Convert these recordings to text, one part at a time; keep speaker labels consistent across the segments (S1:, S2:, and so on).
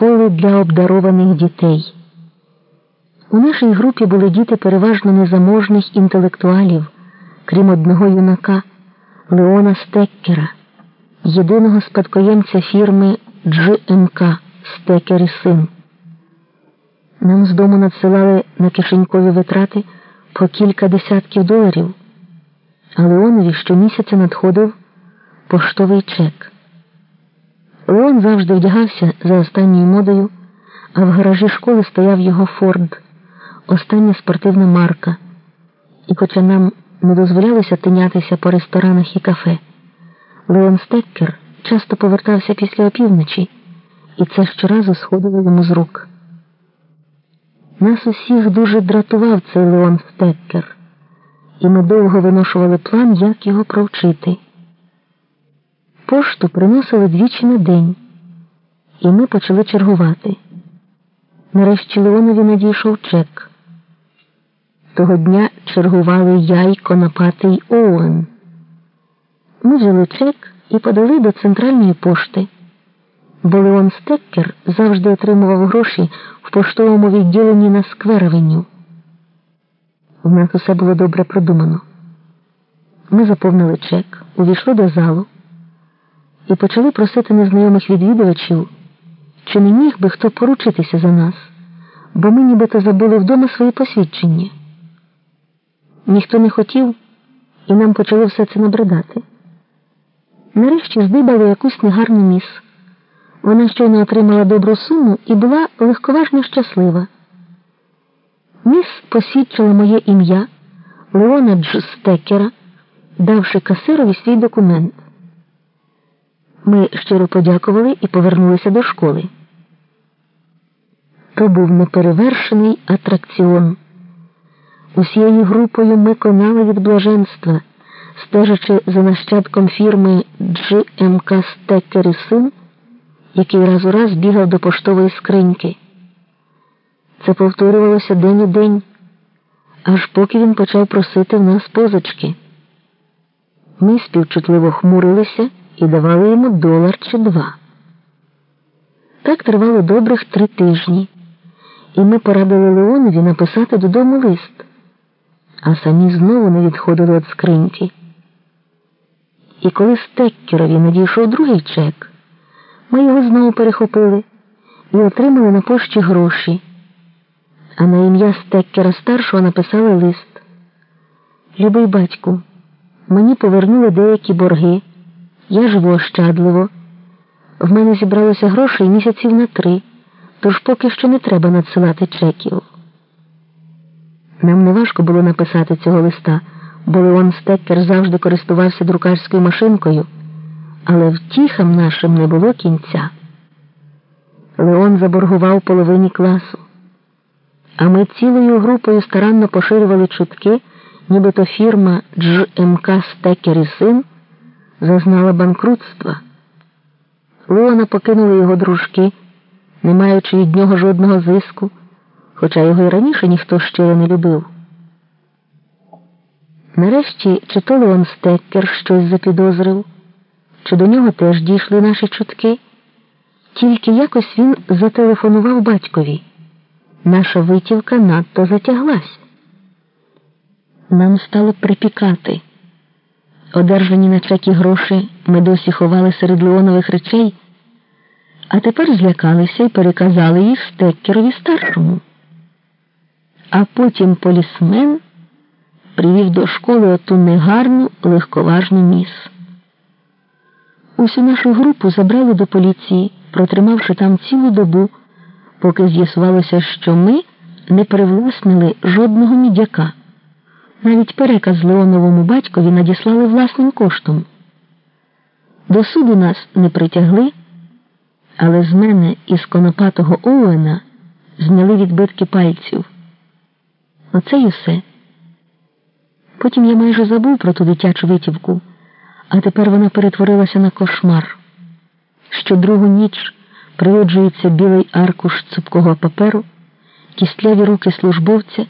S1: школи для обдарованих дітей. У нашій групі були діти переважно незаможних інтелектуалів, крім одного юнака Леона Стеккера, єдиного спадкоємця фірми GMK Стекер і син. Нам з дому надсилали на кишенькові витрати по кілька десятків доларів, а Леонові щомісяця надходив поштовий чек. Леон завжди вдягався за останньою модою, а в гаражі школи стояв його Форд, остання спортивна марка. І хоча нам не дозволялося тинятися по ресторанах і кафе, Леон Стеккер часто повертався після опівночі, і це щоразу сходило йому з рук. Нас усіх дуже дратував цей Леон Стеккер, і ми довго виношували план, як його провчити. Пошту приносили двічі на день, і ми почали чергувати. Нарешті Леонові надійшов чек. Того дня чергували я й Конопатий Оуен. Ми взяли чек і подали до центральної пошти, бо Леон Стеккер завжди отримував гроші в поштовому відділенні на скверовеню. В нас усе було добре продумано. Ми заповнили чек, увійшли до залу і почали просити незнайомих відвідувачів, чи не міг би хто поручитися за нас, бо ми нібито забули вдома свої посвідчення. Ніхто не хотів, і нам почало все це набридати. Нарешті здибали якусь негарну міс. Вона щойно отримала добру суму і була легковажно щаслива. Міс посвідчила моє ім'я Леона Джстекера, давши касирові свій документ. Ми щиро подякували і повернулися до школи. То був неперевершений атракціон. Усією групою ми конали від блаженства, стежачи за нащадком фірми GMK Стекер син, який раз у раз бігав до поштової скриньки. Це повторювалося день у день, аж поки він почав просити в нас позички. Ми співчутливо хмурилися і давали йому долар чи два. Так тривало добрих три тижні, і ми порадили Леонові написати додому лист, а самі знову не відходили від скриньки. І коли Стеккерові надійшов другий чек, ми його знову перехопили і отримали на пошті гроші. А на ім'я Стеккера старшого написали лист. Любий батьку, мені повернули деякі борги. Я живу ощадливо. В мене зібралося грошей місяців на три, тож поки що не треба надсилати чеків. Нам не важко було написати цього листа, бо Леон Стеккер завжди користувався друкарською машинкою, але втіхам нашим не було кінця. Леон заборгував половині класу, а ми цілою групою старанно поширювали чутки, нібито фірма GMK Стекер і син зазнала банкрутства. Леона покинули його дружки, не маючи від нього жодного зиску, хоча його й раніше ніхто щиро не любив. Нарешті чи то Леон Стеккер щось запідозрив, чи до нього теж дійшли наші чутки, тільки якось він зателефонував батькові. Наша витівка надто затяглась. Нам стало припікати. Одержані на чекі гроші ми досі ховали серед Леонових речей, а тепер злякалися і переказали їх Стеккерові старшому. А потім полісмен привів до школи оту негарну легковажну міс. Усю нашу групу забрали до поліції, протримавши там цілу добу, поки з'ясувалося, що ми не привласнили жодного мідяка. Навіть переказ Леоновому батькові надіслали власним коштом. До суду нас не притягли, але з мене із конопатого Оуена зняли відбитки пальців. Оце й усе. Потім я майже забув про ту дитячу витівку, а тепер вона перетворилася на кошмар. Що другу ніч природжується білий аркуш цупкого паперу, кістляві руки службовця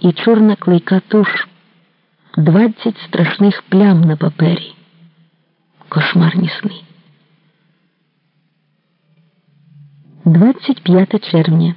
S1: і чорна клейка туш, двадцять страшних плям на папері. Кошмарні сни. 25 червня.